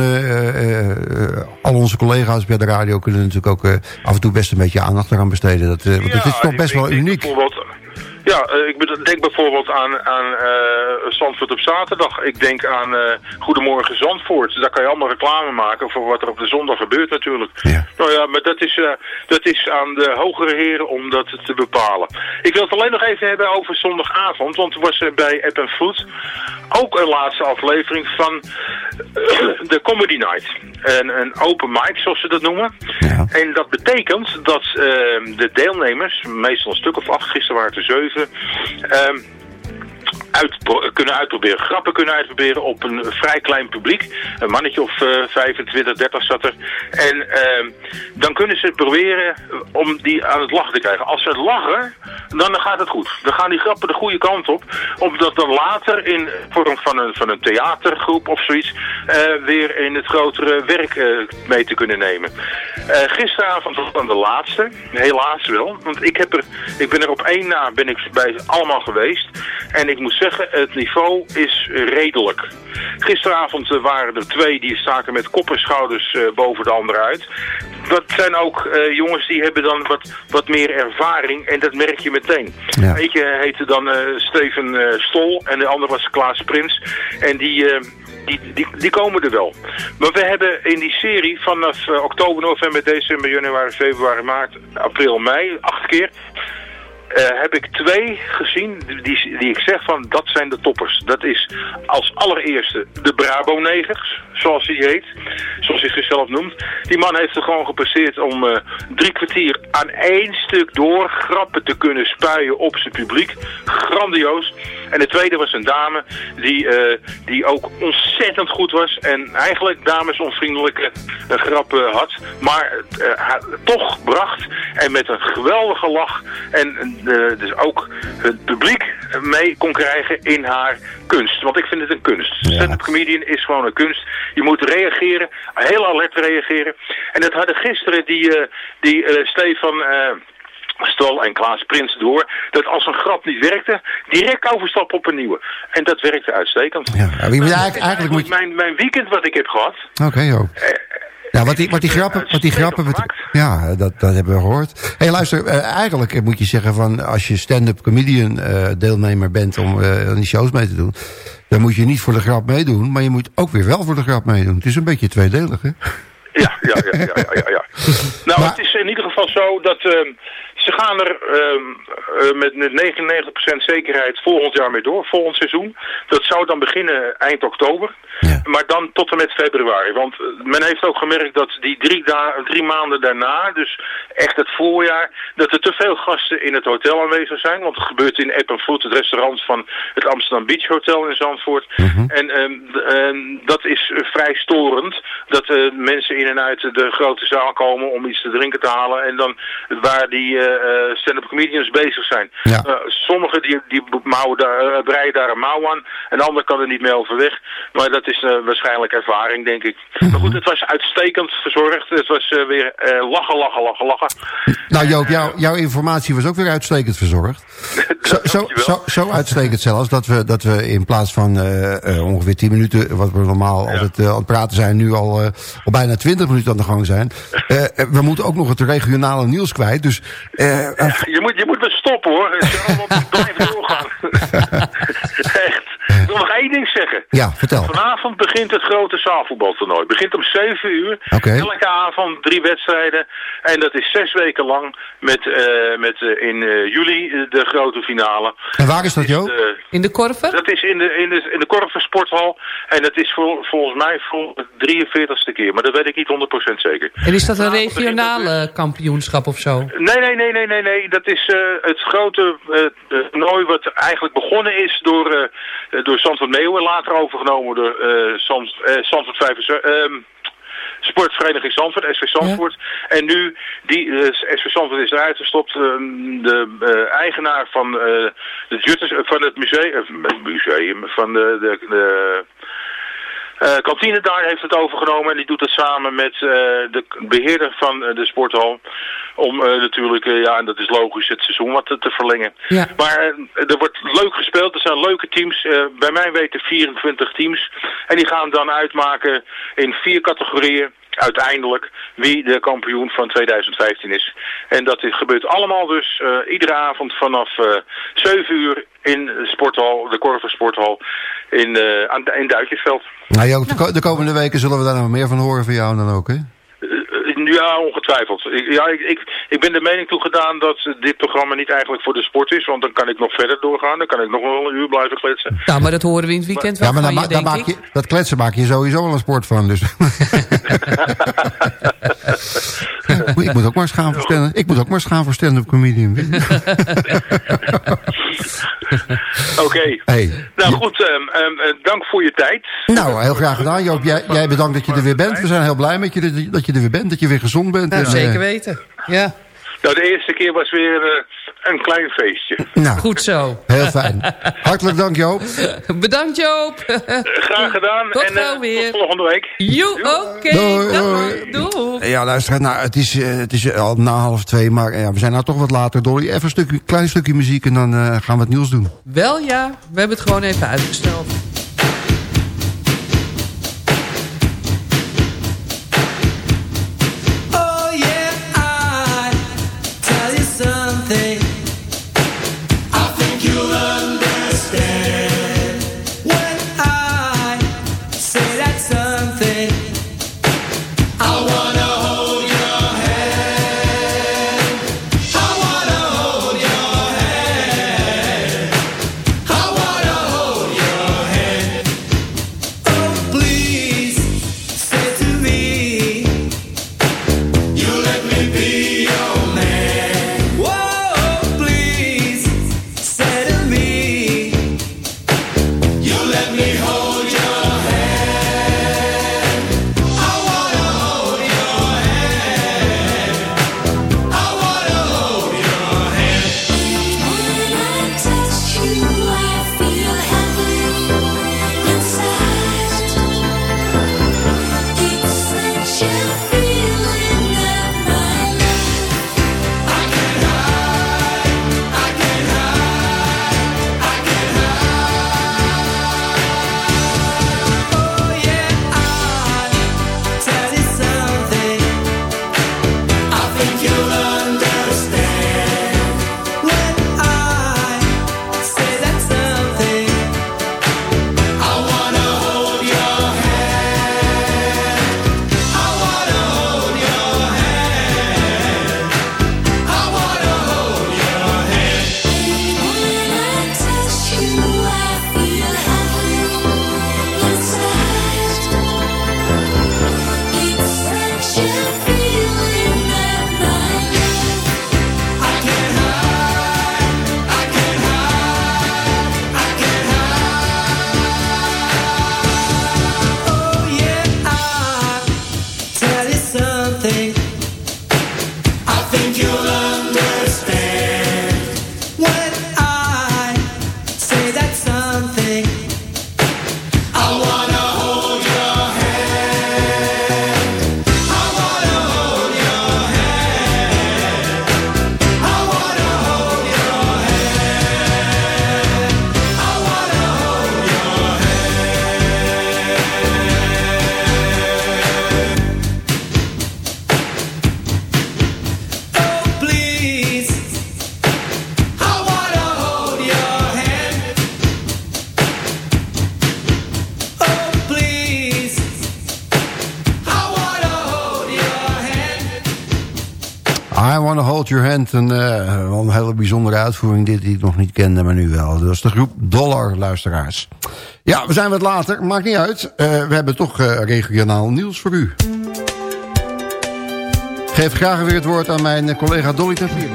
al onze collega's bij de radio kunnen natuurlijk ook af en toe best een beetje aandacht eraan besteden. Dat, want het is toch best wel uniek. bijvoorbeeld- Ja, eh, ik denk bijvoorbeeld aan, aan eh, Zandvoort op zaterdag. Ik denk aan eh, Goedemorgen Zandvoort. Daar kan je allemaal reclame maken voor wat er op de zondag gebeurt natuurlijk. Nou ja, maar dat is, dat is aan de hogere heren om dat te bepalen. Ik wil het alleen nog even hebben over zondagavond. Want er was bij App Food ook een laatste aflevering van de Comedy Night. Een, een open mic, zoals ze dat noemen. En dat betekent dat de deelnemers, meestal een stuk of acht, gisteren waren het er zeven... ehm, uit, kunnen uitproberen, grappen kunnen uitproberen op een vrij klein publiek. Een mannetje of eh 25, 30 zat er. En ehm, dan kunnen ze proberen om die aan het lachen te krijgen. Als ze lachen, dan gaat het goed. Dan gaan die grappen de goede kant op. Om dat dan later in vorm van een, van een theatergroep of zoiets eh, weer in het grotere werk eh, mee te kunnen nemen. Eh, gisteravond was dan de laatste. Helaas wel. Want ik, heb er, ik ben er op één na ben ik bij allemaal geweest. En ik moet zeggen, het niveau is redelijk. Gisteravond eh, waren er twee die staken met kop en schouders eh, boven de andere uit. Dat zijn ook eh, jongens die hebben dan wat, wat meer ervaring en dat merk je meteen. Ja. Eentje heette dan Steven Stol en de andere was Klaas Prins. En die... die, die, die komen er wel. Maar we hebben in die serie vanaf oktober, november, december, januari, februari, maart, april, mei, acht keer... eh, heb ik twee gezien die, die, ik zeg van dat zijn de toppers. Dat is als allereerste de Brabo-negers, zoals hij heet. Zoals hij zichzelf noemt. Die man heeft er gewoon gepasseerd om eh, drie kwartier aan één stuk door grappen te kunnen spuien op zijn publiek. Grandioos. En de tweede was een dame die, eh, die ook ontzettend goed was. En eigenlijk damesonvriendelijke eh, grappen had. Maar eh, toch bracht. En met een geweldige lach. En eh, dus ook het publiek mee kon krijgen in haar kunst. Want ik vind het een kunst. Stand-up comedian is gewoon een kunst. Je moet reageren. Heel alert reageren. En dat hadden gisteren die, eh, die eh, Stefan... eh, Stol en Klaas Prins door, dat als een grap niet werkte, direct overstappen op een nieuwe. En dat werkte uitstekend. Ja, maar eigenlijk, eigenlijk moet je... Mijn, mijn weekend wat ik heb gehad, Oké, joh. Ja, wat die, wat die grappen, wat die grappen ja, dat, dat hebben we gehoord. Hé, luister, eh, eigenlijk moet je zeggen van als je stand-up comedian eh, deelnemer bent om eh, aan die shows mee te doen, dan moet je niet voor de grap meedoen, maar je moet ook weer wel voor de grap meedoen. Het is een beetje tweedelig, hè? Ja, ja, ja, ja, ja, ja. ja. Nou, het is in ieder geval zo dat ehm, ze gaan er ehm, eh, met, met 99% zekerheid volgend jaar mee door, volgend seizoen. Dat zou dan beginnen eind oktober. Maar dan tot en met februari. Want eh, men heeft ook gemerkt dat die drie, drie maanden daarna, dus echt het voorjaar, dat er te veel gasten in het hotel aanwezig zijn. Want het gebeurt in App Food, het restaurant van het Amsterdam Beach Hotel in Zandvoort. En ehm, ehm, dat is eh, vrij storend. Dat mensen in en uit de grote zaal komen om iets te drinken te halen. En dan waar die stand-up comedians bezig zijn. Ja. Eh, sommigen die, die mouwen daar, eh, breien daar een mouw aan. En de ander kan er niet mee overweg. Maar dat is eh, waarschijnlijk ervaring, denk ik. Maar goed, het was uitstekend verzorgd. Het was eh, weer eh, lachen, lachen, lachen, lachen. Nou Joop, jou, jouw informatie was ook weer uitstekend verzorgd. Zo, zo, zo, zo uitstekend zelfs dat we, dat we in plaats van eh, eh, ongeveer 10 minuten, wat we normaal altijd eh, aan het praten zijn, nu al, eh, al bijna 20 minuten aan de gang zijn. Eh, eh, we moeten ook nog het regionale nieuws kwijt. Dus eh, Je moet, je moet me stoppen hoor. Blijf doorgaan. Echt. Ik wil nog één ding zeggen. ja, vertel. Vanavond begint het grote zaalvoetbaltoernooi. Het begint om 7 uur. Oké. Elke avond drie wedstrijden. En dat is zes weken lang met, eh, met eh, in eh, juli de grote finale. En waar is dat Joop? De- In de korven? dat is in de, in de, in de Korver Sporthal. En dat is vol- volgens mij voor de 43ste keer. Maar dat weet ik niet 100% zeker. En is dat een regionale kampioenschap of zo? Nee, nee, nee, nee, nee, nee. Dat is eh, het grote toernooi wat eigenlijk begonnen is door, door Zandvoort Meeuwen. Later overgenomen door eh Zand, eh, Zandvoort 75... ehm, Sportvereniging Zandvoort, SV Zandvoort. En nu, die eh, SV Zandvoort is eruit gestopt. ehm, de eh, eigenaar van, eh, de Jutters, eh, van het museum, eh, museum van de, de, de Eh, kantine daar heeft het overgenomen en die doet het samen met eh, de beheerder van eh, de sporthal. Om natuurlijk, ja, en dat is logisch, het seizoen wat te, te verlengen. Ja. Maar er wordt leuk gespeeld, er zijn leuke teams. Bij mij weten 24 teams. En die gaan dan uitmaken in vier categorieën uiteindelijk wie de kampioen van 2015 is. En dat gebeurt allemaal dus iedere avond vanaf eh 7 uur in de sporthal, de Korver Sporthal in, eh aan, in Duitjesveld. Nou Joop, de, ko- de komende weken zullen we daar nog meer van horen van jou dan ook, hè? Ja, ongetwijfeld. Ik, ja, ik, ik, ik ben de mening toegedaan dat dit programma niet eigenlijk voor de sport is, want dan kan ik nog verder doorgaan, dan kan ik nog wel een uur blijven kletsen. Nou, maar dat horen we in het weekend wel Ja, maar dan, van ma- je, dan denk maak ik. je, dat kletsen maak je sowieso wel een sport van. Dus. ik moet ook maar eens gaan voor stand Ik moet ook maar eens gaan voor stand-up comedian. Oké. Hey. Nou goed, ehm, ehm, eh, dank voor je tijd. Nou, heel graag gedaan Joop. Jij, jij bedankt dat je er weer bent. We zijn heel blij met je dat- dat je er weer bent. Dat je weer gezond bent. Nou, En, zeker eh, weten. Ja, Nou, de eerste keer was weer eh, een klein feestje. Nou, goed zo. heel fijn. Hartelijk dank Joop. Bedankt Joop. Graag gedaan Tot en eh, gauw weer. tot volgende week. Joe, oké. Doei, Dag. doei. Doei. Ja, luister, nou, het is, eh, het is al na half twee, maar ja, we zijn nou toch wat later. Dolly, even een stukje, klein stukje muziek en dan eh, gaan we het nieuws doen. Wel ja, we hebben het gewoon even uitgesteld. I Wanna Hold Your Hand. Een, eh, een hele bijzondere uitvoering dit die ik nog niet kende, maar nu wel. Dat is de groep Dollar luisteraars. Ja, we zijn wat later, maakt niet uit. Eh, we hebben toch eh, regionaal nieuws voor u. Geef graag weer het woord aan mijn collega Dolly Tapier.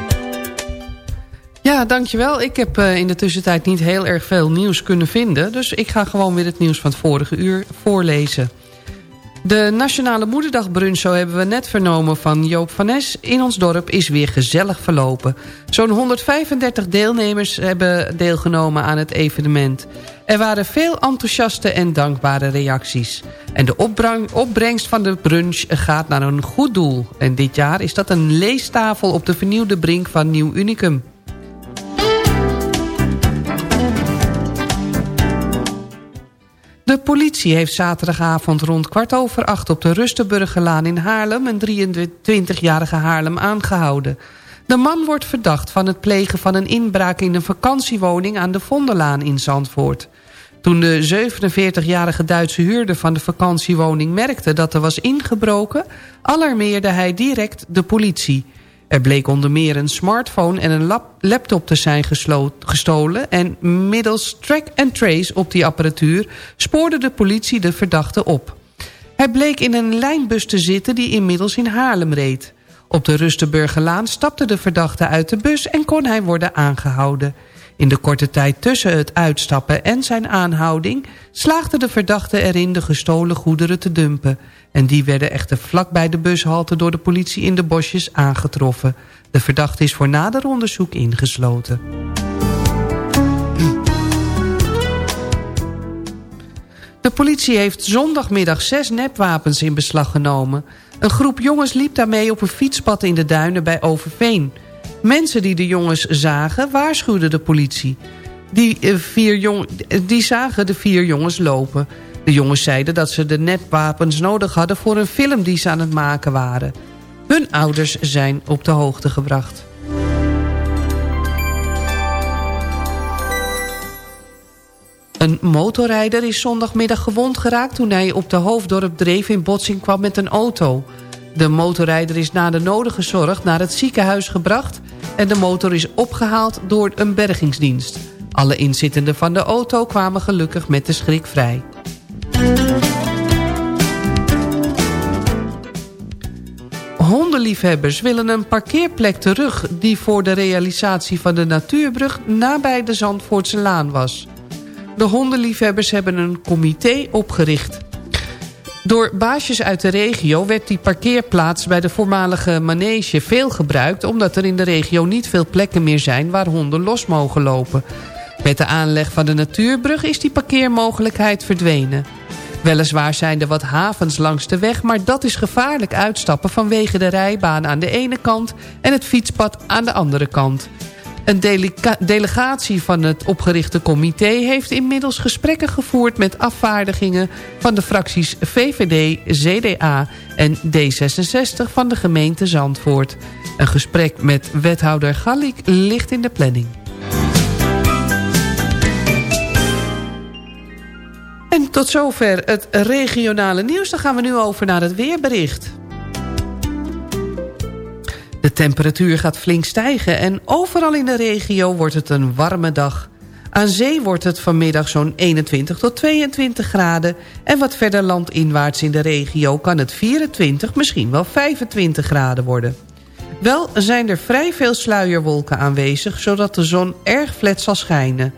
Ja, dankjewel. Ik heb in de tussentijd niet heel erg veel nieuws kunnen vinden. Dus ik ga gewoon weer het nieuws van het vorige uur voorlezen. De Nationale Moederdagbrunch, zo hebben we net vernomen van Joop van Nes... in ons dorp is weer gezellig verlopen. Zo'n 135 deelnemers hebben deelgenomen aan het evenement. Er waren veel enthousiaste en dankbare reacties. En de opbrengst van de brunch gaat naar een goed doel. En dit jaar is dat een leestafel op de vernieuwde brink van Nieuw Unicum. De politie heeft zaterdagavond rond kwart over acht op de Rustenburgerlaan in Haarlem... een 23-jarige Haarlem aangehouden. De man wordt verdacht van het plegen van een inbraak in een vakantiewoning aan de Vonderlaan in Zandvoort. Toen de 47-jarige Duitse huurder van de vakantiewoning merkte dat er was ingebroken... alarmeerde hij direct de politie... Er bleek onder meer een smartphone en een laptop te zijn gestolen... en middels track and trace op die apparatuur spoorde de politie de verdachte op. Hij bleek in een lijnbus te zitten die inmiddels in Haarlem reed. Op de Rustenburgerlaan stapte de verdachte uit de bus en kon hij worden aangehouden. In de korte tijd tussen het uitstappen en zijn aanhouding... slaagde de verdachte erin de gestolen goederen te dumpen. En die werden echter vlak bij de bushalte door de politie in de bosjes aangetroffen. De verdachte is voor nader onderzoek ingesloten. De politie heeft zondagmiddag zes nepwapens in beslag genomen. Een groep jongens liep daarmee op een fietspad in de duinen bij Overveen. Mensen die de jongens zagen waarschuwden de politie. Die, eh, vier jong, die zagen de vier jongens lopen. De jongens zeiden dat ze de netwapens nodig hadden voor een film die ze aan het maken waren. Hun ouders zijn op de hoogte gebracht. Een motorrijder is zondagmiddag gewond geraakt toen hij op de Hoofddorp Dreef in botsing kwam met een auto. De motorrijder is na de nodige zorg naar het ziekenhuis gebracht... en de motor is opgehaald door een bergingsdienst. Alle inzittenden van de auto kwamen gelukkig met de schrik vrij. Hondenliefhebbers willen een parkeerplek terug... die voor de realisatie van de natuurbrug nabij de Zandvoortse Laan was. De hondenliefhebbers hebben een comité opgericht. Door baasjes uit de regio werd die parkeerplaats bij de voormalige manege veel gebruikt... omdat er in de regio niet veel plekken meer zijn waar honden los mogen lopen. Met de aanleg van de natuurbrug is die parkeermogelijkheid verdwenen. Weliswaar zijn er wat havens langs de weg... maar dat is gevaarlijk uitstappen vanwege de rijbaan aan de ene kant... en het fietspad aan de andere kant. Een delegatie van het opgerichte comité heeft inmiddels gesprekken gevoerd met afvaardigingen van de fracties VVD, CDA en D66 van de gemeente Zandvoort. Een gesprek met wethouder Gallik ligt in de planning. En tot zover het regionale nieuws. Dan gaan we nu over naar het weerbericht. De temperatuur gaat flink stijgen en overal in de regio wordt het een warme dag. Aan zee wordt het vanmiddag zo'n 21 tot 22 graden... en wat verder landinwaarts in de regio kan het 24, misschien wel 25 graden worden. Wel zijn er vrij veel sluierwolken aanwezig... zodat de zon erg flat zal schijnen.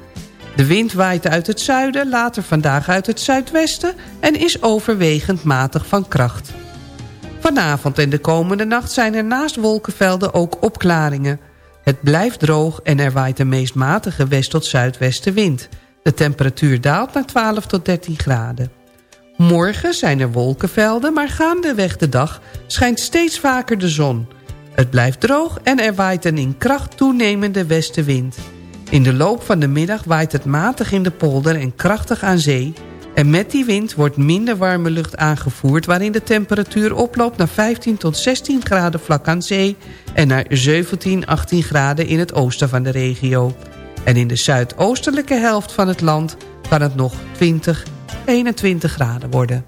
De wind waait uit het zuiden, later vandaag uit het zuidwesten... en is overwegend matig van kracht. Vanavond en de komende nacht zijn er naast wolkenvelden ook opklaringen. Het blijft droog en er waait een meest matige west- tot zuidwestenwind. De temperatuur daalt naar 12 tot 13 graden. Morgen zijn er wolkenvelden, maar gaandeweg de dag schijnt steeds vaker de zon. Het blijft droog en er waait een in kracht toenemende westenwind. In de loop van de middag waait het matig in de polder en krachtig aan zee... En met die wind wordt minder warme lucht aangevoerd... waarin de temperatuur oploopt naar 15 tot 16 graden vlak aan zee... en naar 17, 18 graden in het oosten van de regio. En in de zuidoostelijke helft van het land kan het nog 20, 21 graden worden.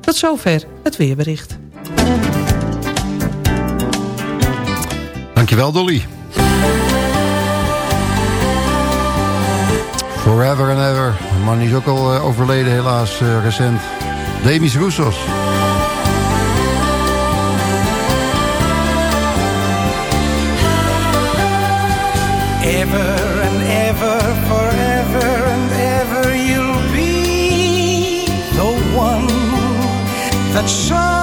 Tot zover het weerbericht. Dankjewel Dolly. Forever and Ever. De man is ook al uh, overleden helaas uh, recent. Demis Roussos. Ever and ever, forever and ever you'll be the one that shines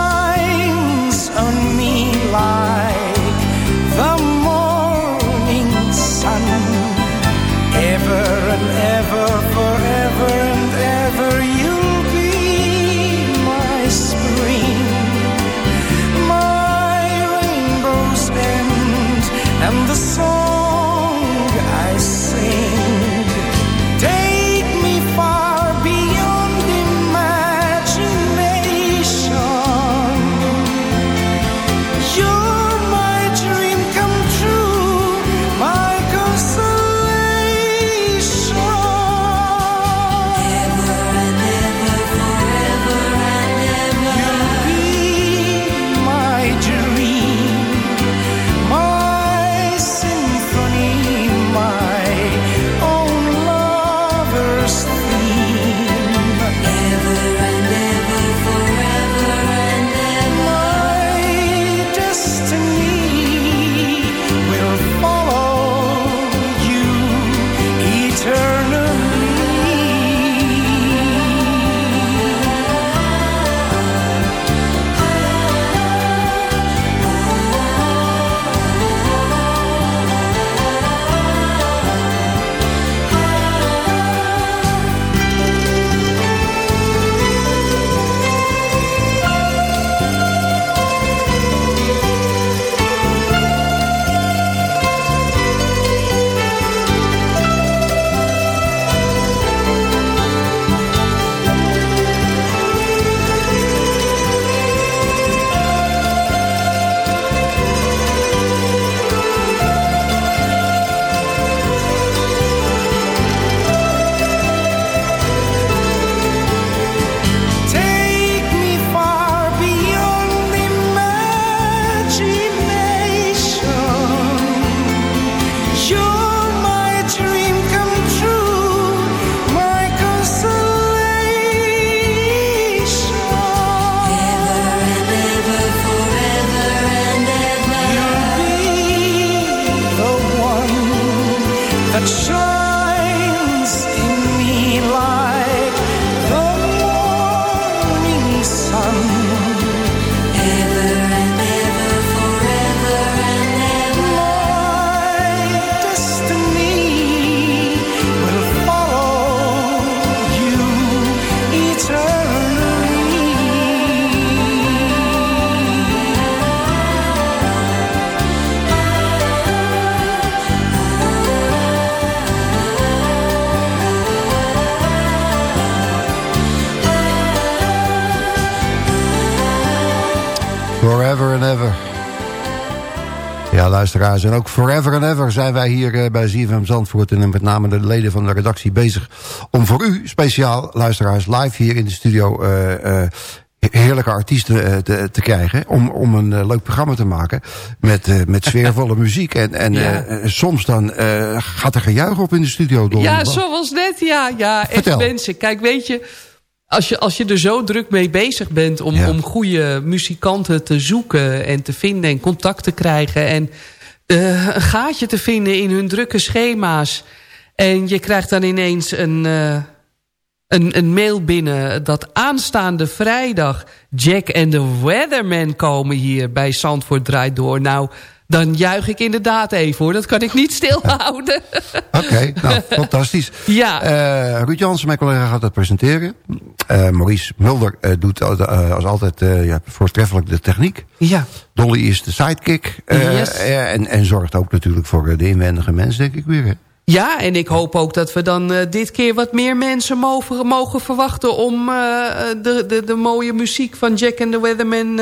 ook forever and ever zijn wij hier eh, bij ZFM Zandvoort... en met name de leden van de redactie bezig... om voor u speciaal, luisteraars, live hier in de studio... eh, eh, heerlijke artiesten te, te krijgen... om, om een leuk programma te maken met, met sfeervolle muziek. En, en Ja. soms dan gaat er gejuich op in de studio. Dolly. Ja, zoals net. Ja, ja echt mensen. Kijk, weet je... Als je, als je er zo druk mee bezig bent om, Ja. om goede muzikanten te zoeken en te vinden en contact te krijgen en eh, een gaatje te vinden in hun drukke schema's. En je krijgt dan ineens een, eh, een, een mail binnen dat aanstaande vrijdag Jack en de Weatherman komen hier bij Zandvoort Draait Door. Nou, dan juich ik inderdaad even hoor. Dat kan ik niet stilhouden. Oké, nou, fantastisch. Ja. Eh, Ruud Jansen, mijn collega, gaat dat presenteren. Eh, Maurice Mulder eh, doet als altijd ja, voortreffelijk de techniek. Ja. Dolly is de sidekick. Yes. en, en zorgt ook natuurlijk voor de inwendige mens, denk ik weer. Hè? Ja, en ik hoop ook dat we dan dit keer wat meer mensen mogen, mogen verwachten... om de, de, de mooie muziek van Jack and the Weatherman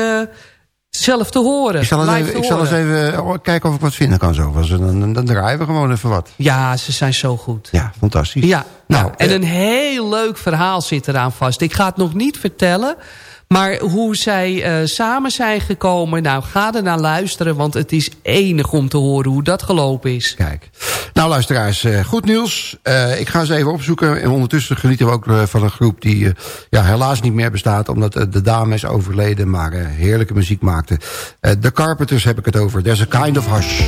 zelf te horen. Ik zal, eens even, te ik zal eens horen. even oh, kijken of ik wat vinden kan zo. Dan, dan, dan draaien we gewoon even wat. Ja, ze zijn zo goed. Ja, fantastisch. Ja, Nou, en eh, een heel leuk verhaal zit eraan vast. Ik ga het nog niet vertellen... Maar hoe zij eh, samen zijn gekomen, nou ga er naar luisteren... want het is enig om te horen hoe dat gelopen is. Kijk. Nou luisteraars, eh, goed nieuws. Eh, ik ga ze even opzoeken. En ondertussen genieten we ook van een groep die ja, helaas niet meer bestaat... omdat de dame is overleden, maar heerlijke muziek maakte. De Carpenters heb ik het over. There's a kind of hush.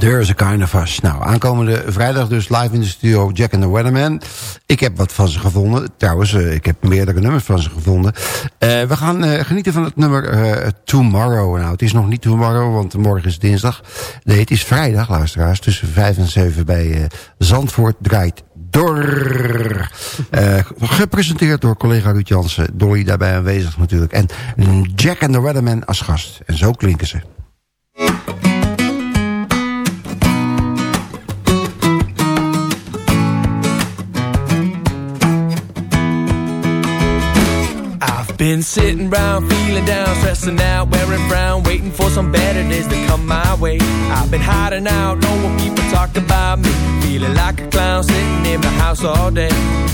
There's a kind of us. Nou, aankomende vrijdag dus live in de studio Jack and the Weatherman. Ik heb wat van ze gevonden. Trouwens, eh, ik heb meerdere nummers van ze gevonden. Eh, we gaan eh, genieten van het nummer Tomorrow. Nou, het is nog niet Tomorrow, want morgen is dinsdag. Nee, het is vrijdag, luisteraars. Tussen 5 en 7 bij Zandvoort draait door. Gepresenteerd door collega Ruud Jansen. Dolly daarbij aanwezig natuurlijk. En Jack and the Weatherman als gast. En zo klinken ze. Been sitting around, feeling down, stressing out, wearing brown, waiting for some better days to come my way. I've been hiding out, knowing what people talk about me, feeling like a clown sitting in my house all day.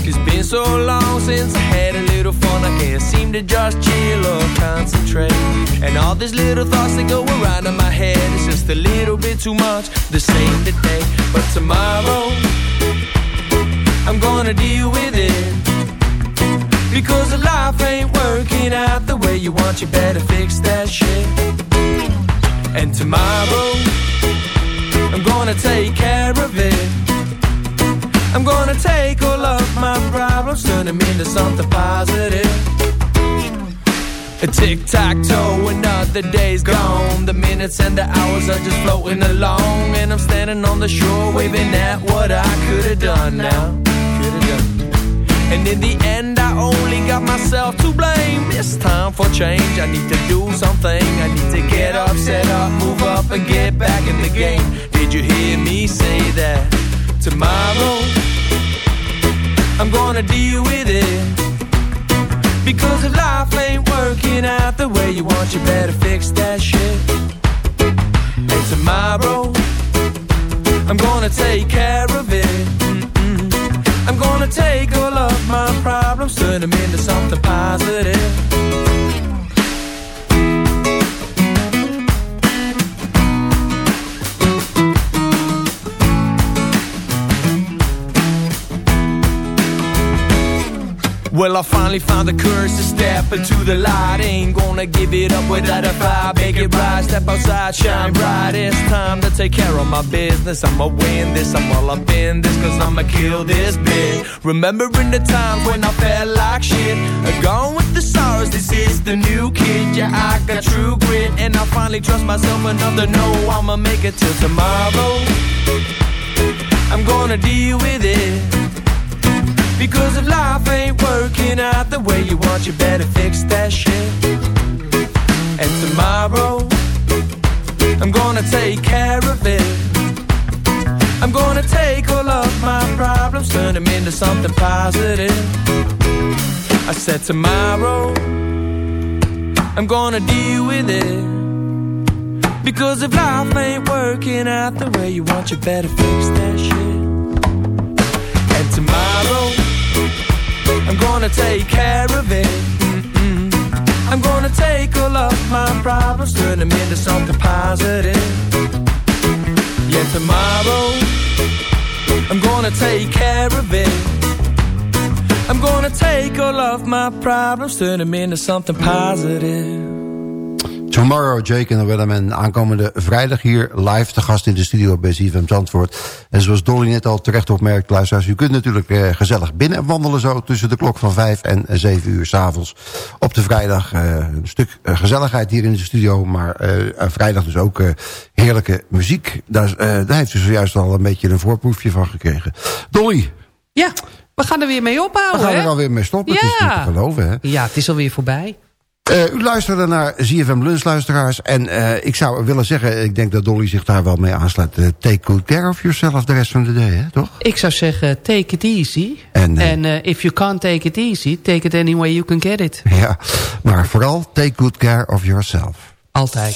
It's been so long since I had a little fun, I can't seem to just chill or concentrate. And all these little thoughts that go around in my head, it's just a little bit too much, the same today. But tomorrow, I'm gonna deal with it. Because if life ain't working out the way you want, you better fix that shit. And tomorrow, I'm gonna take care of it. I'm gonna take all of my problems, turn them into something positive. A tic-tac-toe, another day's gone The minutes and the hours are just floating along And I'm standing on the shore waving at what I could've done now Could've done And in the end I only got myself to blame It's time for change, I need to do something I need to get up, set up, move up and get back in the game Did you hear me say that? Tomorrow I'm gonna deal with it because if life ain't working out the way you want, you better fix that shit. And tomorrow, I'm gonna take care of it. Mm-mm. I'm gonna take problems, turn them into something positive. Well, I finally found the courage to step into the light. Ain't gonna give it up without a fight. Make it right, step outside, shine bright. It's time to take care of my business. I'ma win this, I'm all up in this, cause I'ma kill this bit. Remembering the times when I felt like shit. Gone with the sorrows, this is the new kid. Yeah, I got true grit, and I finally trust myself enough to know I'ma make it till tomorrow. I'm gonna deal with it. Because if life ain't working out the way you want, you better fix that shit. And tomorrow, I'm gonna take care of it. I'm gonna take all of my problems, turn them into something positive. I said tomorrow, I'm gonna deal with it. Because if life ain't working out the way you want, you better fix that shit. And tomorrow, I'm gonna take care of it. Mm-mm. I'm gonna take all of my problems, turn them into something positive. Yeah, tomorrow, I'm gonna take care of it. I'm gonna take all of my problems, turn them into something positive. Tomorrow, Jake en Weatherman aankomende vrijdag hier live te gast in de studio bij CFM Zandvoort. En zoals Dolly net al terecht opmerkt, luisteraars, u kunt natuurlijk eh, gezellig binnen wandelen zo tussen de klok van 5 en 7 uur s'avonds op de vrijdag. Eh, een stuk eh, gezelligheid hier in de studio, maar eh, vrijdag dus ook eh, heerlijke muziek. Daar, eh, daar heeft u zojuist al een beetje een voorproefje van gekregen. Dolly, Ja, we gaan er weer mee we ophouden, gaan hè? er alweer mee stoppen. Het is niet te geloven, hè? Ja, het is alweer voorbij. Eh, u luisterde naar ZFM Lunch, luisteraars. En eh, ik zou willen zeggen, ik denk dat Dolly zich daar wel mee aansluit. eh, take good care of yourself de rest van de day, hè, toch? Ik zou zeggen, take it easy. En, if you can't take it easy, take it any way you can get it. Ja, maar vooral take good care of yourself. Altijd.